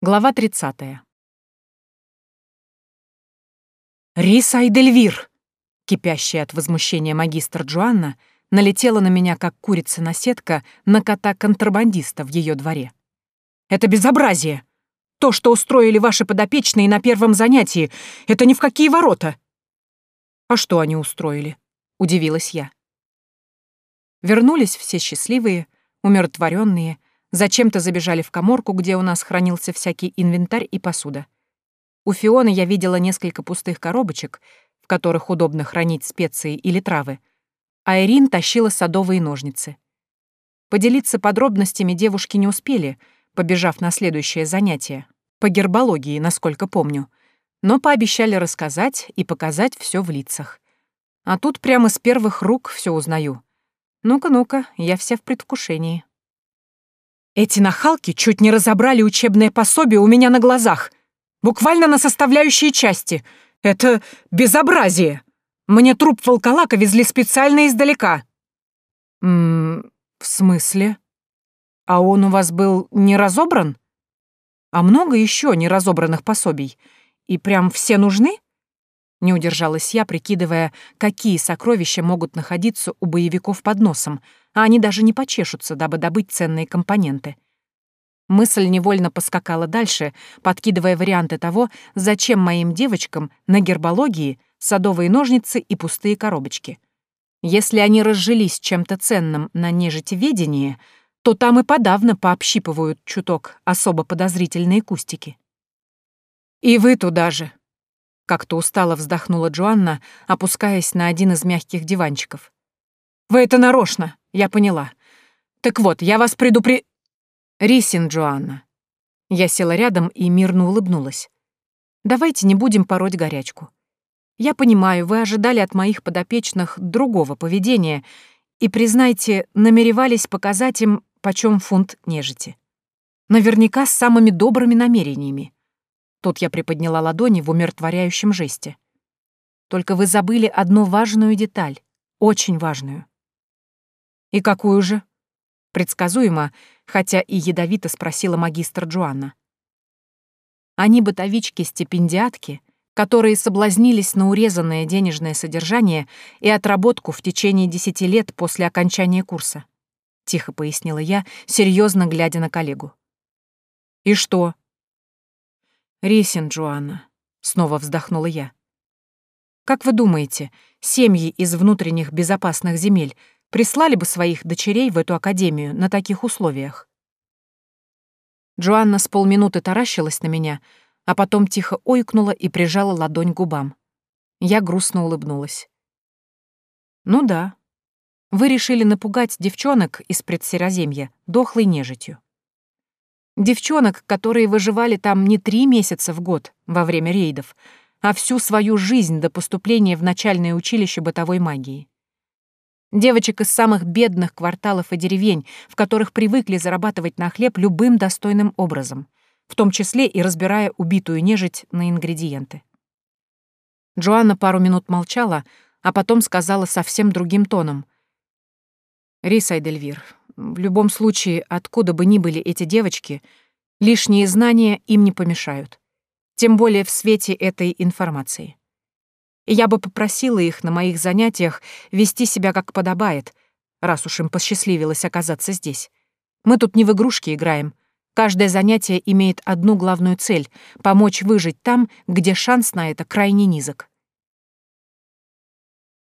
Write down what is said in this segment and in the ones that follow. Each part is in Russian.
Глава 30. «Риса Айдельвир!» Кипящая от возмущения магистр Джоанна налетела на меня, как курица-наседка, на кота-контрабандиста в ее дворе. «Это безобразие! То, что устроили ваши подопечные на первом занятии, это ни в какие ворота!» «А что они устроили?» — удивилась я. Вернулись все счастливые, умиротворенные, Зачем-то забежали в коморку, где у нас хранился всякий инвентарь и посуда. У Фионы я видела несколько пустых коробочек, в которых удобно хранить специи или травы, а Ирин тащила садовые ножницы. Поделиться подробностями девушки не успели, побежав на следующее занятие, по гербологии, насколько помню, но пообещали рассказать и показать все в лицах. А тут прямо с первых рук все узнаю. Ну-ка, ну-ка, я вся в предвкушении. Эти нахалки чуть не разобрали учебное пособие у меня на глазах. Буквально на составляющие части. Это безобразие. Мне труп волколака везли специально издалека. Ммм, в смысле? А он у вас был не разобран? А много еще неразобранных пособий? И прям все нужны? Не удержалась я, прикидывая, какие сокровища могут находиться у боевиков под носом, а они даже не почешутся, дабы добыть ценные компоненты. Мысль невольно поскакала дальше, подкидывая варианты того, зачем моим девочкам на гербологии садовые ножницы и пустые коробочки. Если они разжились чем-то ценным на нежитеведении, то там и подавно пообщипывают чуток особо подозрительные кустики. «И вы туда же!» Как-то устало вздохнула Джоанна, опускаясь на один из мягких диванчиков. «Вы это нарочно, я поняла. Так вот, я вас предупре...» «Рисин, Джоанна». Я села рядом и мирно улыбнулась. «Давайте не будем пороть горячку. Я понимаю, вы ожидали от моих подопечных другого поведения и, признайте, намеревались показать им, почем фунт нежити. Наверняка с самыми добрыми намерениями. Тут я приподняла ладони в умиротворяющем жесте. Только вы забыли одну важную деталь, очень важную. И какую же? Предсказуемо, хотя и ядовито спросила магистр Джоанна. Они бытовички-стипендиатки, которые соблазнились на урезанное денежное содержание и отработку в течение десяти лет после окончания курса. Тихо пояснила я, серьезно глядя на коллегу. «И что?» «Рисин, Джоанна», — снова вздохнула я. «Как вы думаете, семьи из внутренних безопасных земель прислали бы своих дочерей в эту академию на таких условиях?» Джоанна с полминуты таращилась на меня, а потом тихо ойкнула и прижала ладонь к губам. Я грустно улыбнулась. «Ну да. Вы решили напугать девчонок из предсероземья дохлой нежитью. Девчонок, которые выживали там не три месяца в год во время рейдов, а всю свою жизнь до поступления в начальное училище бытовой магии. Девочек из самых бедных кварталов и деревень, в которых привыкли зарабатывать на хлеб любым достойным образом, в том числе и разбирая убитую нежить на ингредиенты. Джоанна пару минут молчала, а потом сказала совсем другим тоном. «Рис Айдельвир, в любом случае, откуда бы ни были эти девочки, лишние знания им не помешают. Тем более в свете этой информации. И я бы попросила их на моих занятиях вести себя как подобает, раз уж им посчастливилось оказаться здесь. Мы тут не в игрушки играем. Каждое занятие имеет одну главную цель — помочь выжить там, где шанс на это крайне низок.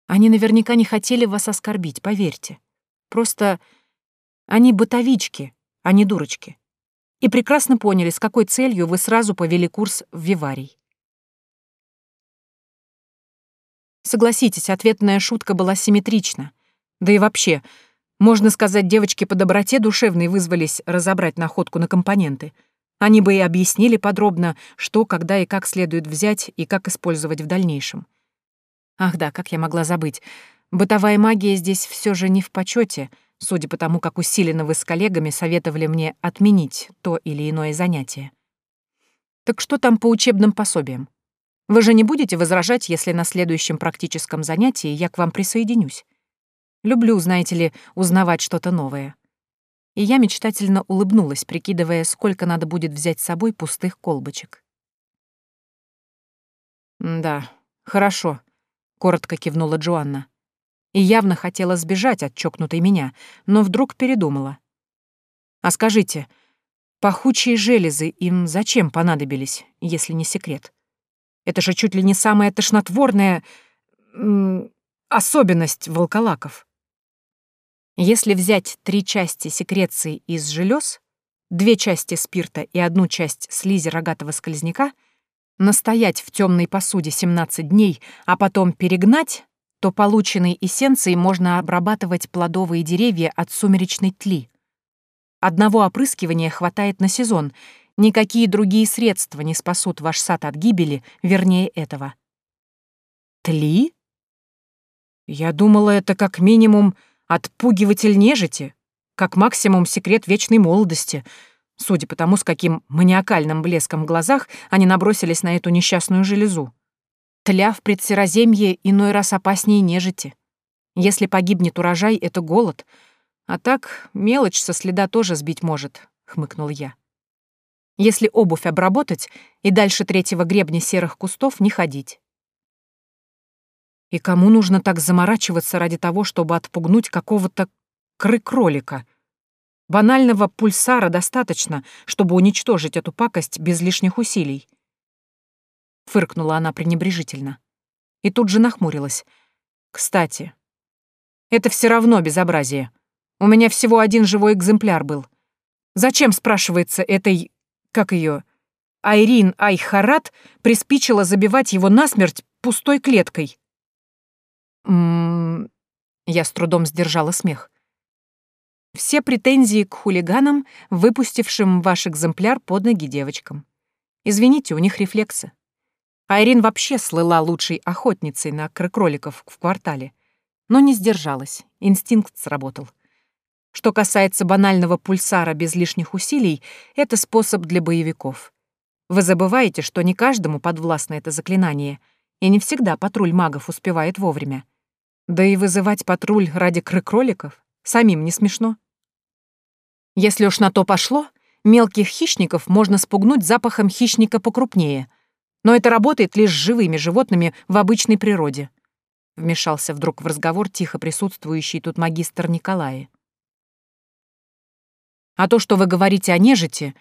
Они наверняка не хотели вас оскорбить, поверьте. Просто они бытовички, а не дурочки. И прекрасно поняли, с какой целью вы сразу повели курс в Виварий. Согласитесь, ответная шутка была симметрична. Да и вообще, можно сказать, девочки по доброте душевной вызвались разобрать находку на компоненты. Они бы и объяснили подробно, что, когда и как следует взять и как использовать в дальнейшем. Ах да, как я могла забыть. Бытовая магия здесь все же не в почете — судя по тому, как усиленно вы с коллегами советовали мне отменить то или иное занятие. Так что там по учебным пособиям? Вы же не будете возражать, если на следующем практическом занятии я к вам присоединюсь? Люблю, знаете ли, узнавать что-то новое. и я мечтательно улыбнулась, прикидывая, сколько надо будет взять с собой пустых колбочек. «Да, хорошо», — коротко кивнула Джоанна. И явно хотела сбежать от чокнутой меня, но вдруг передумала. «А скажите, пахучие железы им зачем понадобились, если не секрет? Это же чуть ли не самая тошнотворная... особенность волколаков». Если взять три части секреции из желез, две части спирта и одну часть слизи рогатого скользняка — настоять в темной посуде 17 дней, а потом перегнать, то полученной эссенцией можно обрабатывать плодовые деревья от сумеречной тли. Одного опрыскивания хватает на сезон, никакие другие средства не спасут ваш сад от гибели, вернее этого. Тли? Я думала, это как минимум отпугиватель нежити, как максимум секрет вечной молодости — судя по тому, с каким маниакальным блеском в глазах они набросились на эту несчастную железу. Тля в предсероземье иной раз опаснее нежити. Если погибнет урожай, это голод. А так мелочь со следа тоже сбить может, — хмыкнул я. Если обувь обработать и дальше третьего гребня серых кустов не ходить. И кому нужно так заморачиваться ради того, чтобы отпугнуть какого-то кры-кролика — Банального пульсара достаточно, чтобы уничтожить эту пакость без лишних усилий. Фыркнула она пренебрежительно. И тут же нахмурилась. Кстати, это все равно безобразие. У меня всего один живой экземпляр был. Зачем, спрашивается, этой... как ее Айрин Айхарат приспичила забивать его насмерть пустой клеткой? М -м -м, я с трудом сдержала смех. Все претензии к хулиганам, выпустившим ваш экземпляр под ноги девочкам. Извините, у них рефлексы. Айрин вообще слыла лучшей охотницей на кроликов в квартале, но не сдержалась, инстинкт сработал. Что касается банального пульсара без лишних усилий, это способ для боевиков. Вы забываете, что не каждому подвластно это заклинание, и не всегда патруль магов успевает вовремя. Да и вызывать патруль ради кроликов самим не смешно. Если уж на то пошло, мелких хищников можно спугнуть запахом хищника покрупнее. Но это работает лишь с живыми животными в обычной природе. Вмешался вдруг в разговор тихо присутствующий тут магистр Николай. А то, что вы говорите о нежити,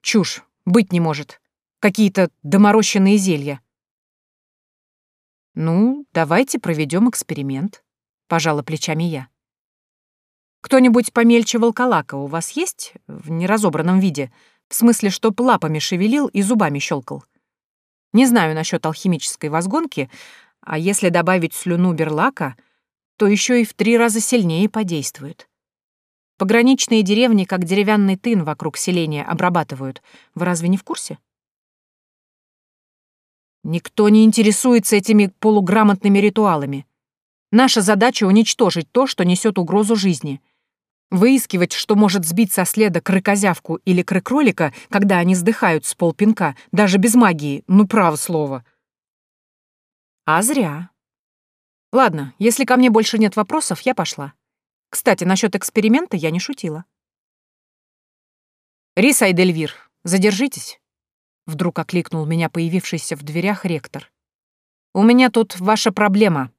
чушь, быть не может. Какие-то доморощенные зелья. Ну, давайте проведем эксперимент, пожала плечами я. Кто-нибудь помельче волколака у вас есть в неразобранном виде? В смысле, чтоб лапами шевелил и зубами щелкал? Не знаю насчет алхимической возгонки, а если добавить слюну берлака, то еще и в три раза сильнее подействует. Пограничные деревни, как деревянный тын вокруг селения, обрабатывают. Вы разве не в курсе? Никто не интересуется этими полуграмотными ритуалами. Наша задача — уничтожить то, что несет угрозу жизни — Выискивать, что может сбить со следа крыкозявку или крыкролика, когда они сдыхают с полпинка, даже без магии, ну, право слово. А зря. Ладно, если ко мне больше нет вопросов, я пошла. Кстати, насчет эксперимента я не шутила. «Риса и Дельвир, задержитесь», — вдруг окликнул меня появившийся в дверях ректор. «У меня тут ваша проблема,